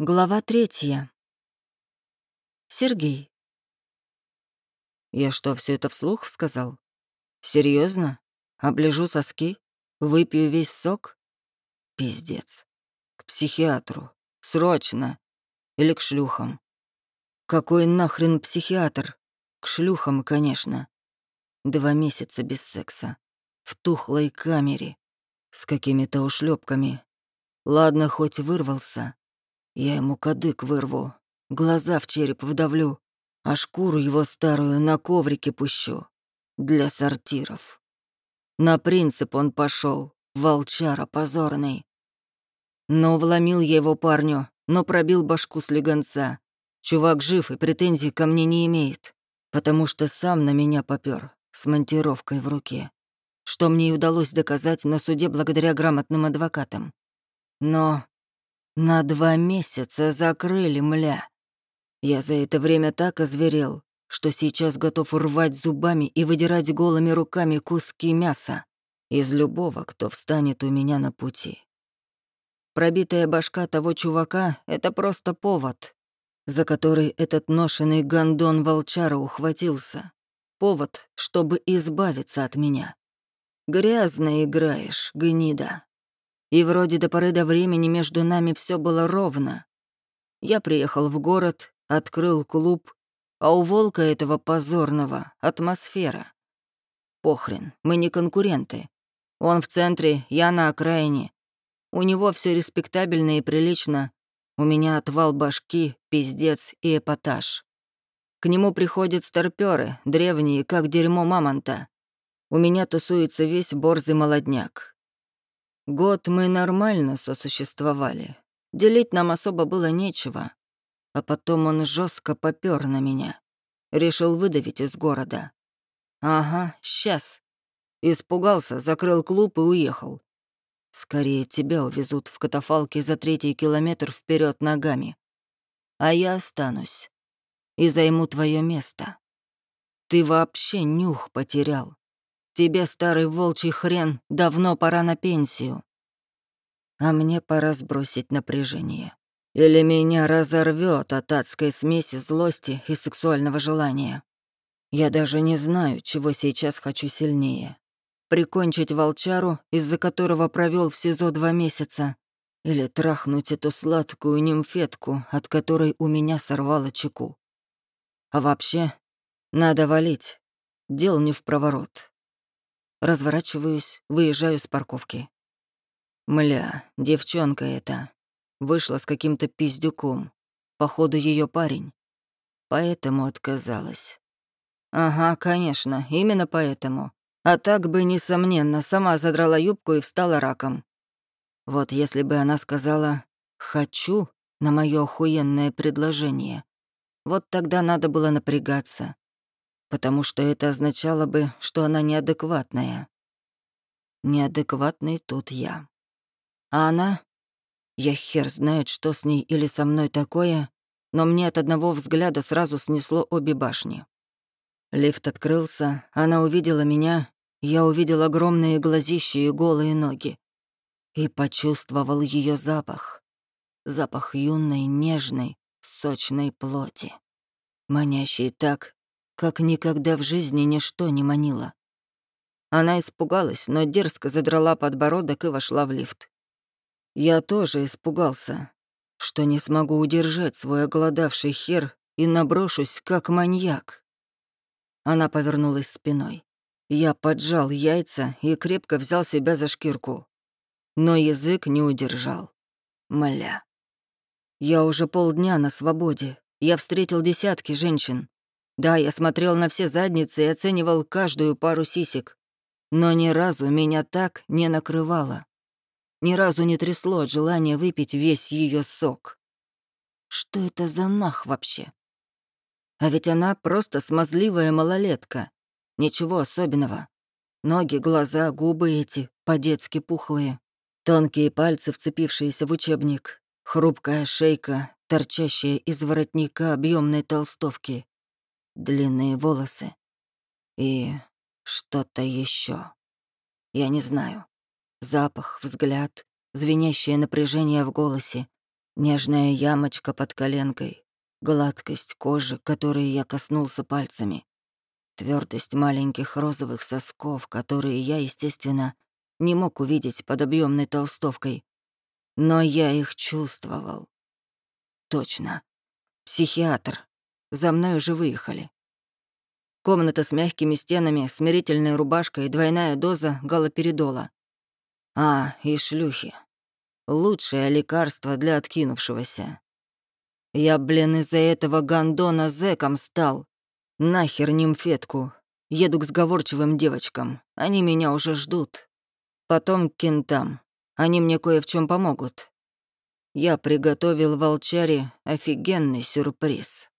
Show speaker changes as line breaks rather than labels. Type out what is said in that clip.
Глава третья. Сергей.
Я что, все это вслух сказал? Серьезно? Оближу соски? Выпью весь сок? Пиздец. К психиатру. Срочно. Или к шлюхам. Какой нахрен психиатр? К шлюхам, конечно. Два месяца без секса. В тухлой камере. С какими-то ушлепками. Ладно, хоть вырвался. Я ему кадык вырву, глаза в череп вдавлю, а шкуру его старую на коврике пущу. Для сортиров. На принцип он пошел, волчара позорный. Но вломил я его парню, но пробил башку слегонца. Чувак жив и претензий ко мне не имеет, потому что сам на меня попёр с монтировкой в руке, что мне и удалось доказать на суде благодаря грамотным адвокатам. Но на два месяца закрыли, мля. Я за это время так озверел, что сейчас готов рвать зубами и выдирать голыми руками куски мяса из любого, кто встанет у меня на пути. Пробитая башка того чувака — это просто повод, за который этот ношенный гондон волчара ухватился. Повод, чтобы избавиться от меня. Грязно играешь, гнида. И вроде до поры до времени между нами все было ровно. Я приехал в город, открыл клуб, а у волка этого позорного атмосфера. Похрен, мы не конкуренты. Он в центре, я на окраине. У него все респектабельно и прилично. У меня отвал башки, пиздец и эпатаж. К нему приходят старпёры, древние, как дерьмо мамонта. У меня тусуется весь борзый молодняк. Год мы нормально сосуществовали. Делить нам особо было нечего. А потом он жестко попёр на меня. Решил выдавить из города. Ага, сейчас. Испугался, закрыл клуб и уехал. Скорее тебя увезут в катафалке за третий километр вперед ногами. А я останусь и займу твое место. Ты вообще нюх потерял. Тебе, старый волчий хрен, давно пора на пенсию. А мне пора сбросить напряжение. Или меня разорвет от адской смеси злости и сексуального желания. Я даже не знаю, чего сейчас хочу сильнее. Прикончить волчару, из-за которого провел в СИЗО два месяца, или трахнуть эту сладкую нимфетку, от которой у меня сорвало чеку. А вообще, надо валить. Дел не в проворот. Разворачиваюсь, выезжаю с парковки. Мля, девчонка эта. Вышла с каким-то пиздюком. Походу, ее парень. Поэтому отказалась. Ага, конечно, именно поэтому. А так бы, несомненно, сама задрала юбку и встала раком. Вот если бы она сказала «хочу» на мое охуенное предложение, вот тогда надо было напрягаться потому что это означало бы, что она неадекватная. Неадекватный тут я. А она? Я хер знает, что с ней или со мной такое, но мне от одного взгляда сразу снесло обе башни. Лифт открылся, она увидела меня, я увидел огромные глазища и голые ноги. И почувствовал ее запах. Запах юной, нежной, сочной плоти. Манящий так, как никогда в жизни ничто не манило. Она испугалась, но дерзко задрала подбородок и вошла в лифт. Я тоже испугался, что не смогу удержать свой оголодавший хер и наброшусь, как маньяк. Она повернулась спиной. Я поджал яйца и крепко взял себя за шкирку. Но язык не удержал. Мля. Я уже полдня на свободе. Я встретил десятки женщин. Да, я смотрел на все задницы и оценивал каждую пару сисек. Но ни разу меня так не накрывало. Ни разу не трясло от желания выпить весь ее сок. Что это за нах вообще? А ведь она просто смазливая малолетка. Ничего особенного. Ноги, глаза, губы эти, по-детски пухлые. Тонкие пальцы, вцепившиеся в учебник. Хрупкая шейка, торчащая из воротника объемной толстовки длинные волосы и что-то еще. Я не знаю. Запах, взгляд, звенящее напряжение в голосе. Нежная ямочка под коленкой, гладкость кожи, которой я коснулся пальцами, твердость маленьких розовых сосков, которые я, естественно, не мог увидеть под объемной толстовкой. Но я их чувствовал. Точно. Психиатр. За мной уже выехали. Комната с мягкими стенами, смирительной рубашкой и двойная доза галоперидола. А, и шлюхи. Лучшее лекарство для откинувшегося. Я, блин, из-за этого гондона зэком стал. Нахер нимфетку. Еду к сговорчивым девочкам. Они меня уже ждут. Потом к кентам. Они мне кое в чем помогут. Я приготовил волчаре офигенный сюрприз.